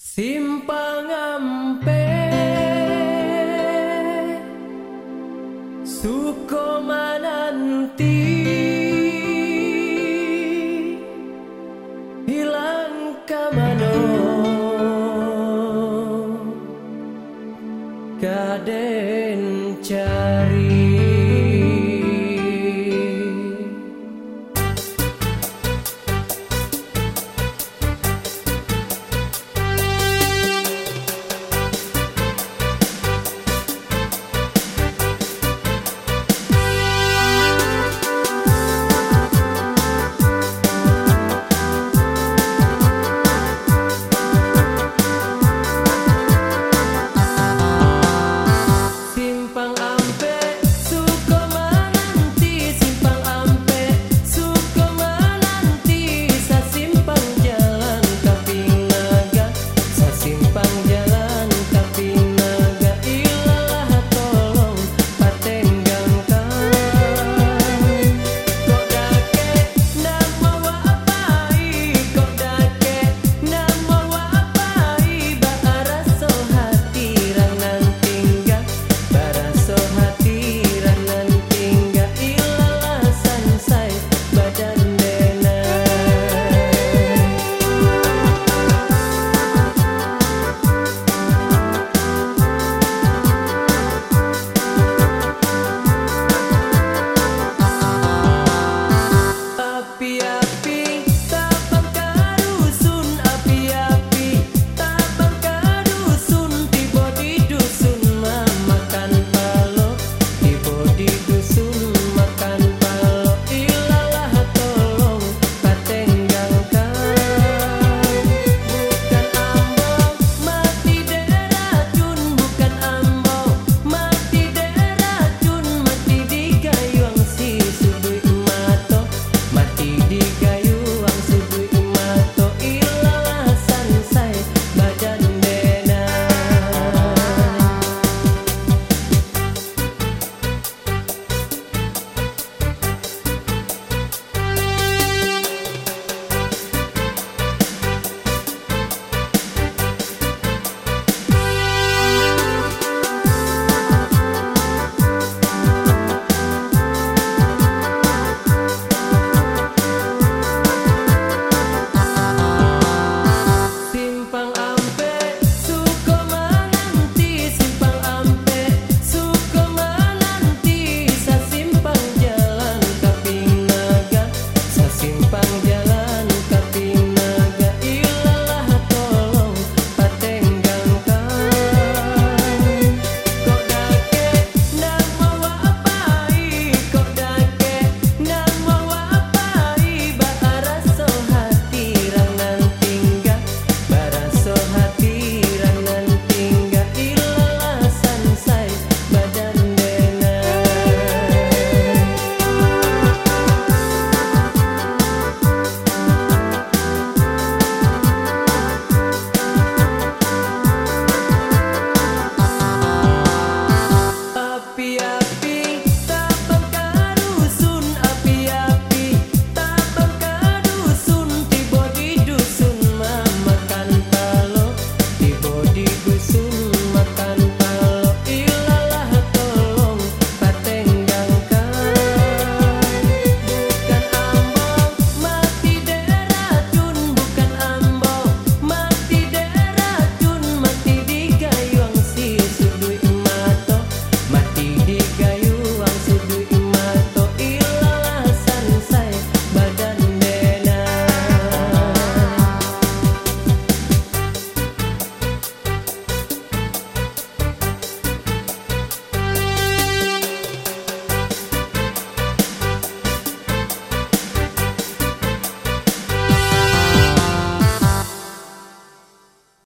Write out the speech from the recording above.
Simpang ampe Suko mananti Hilang kamano. Kaden cari. expanding.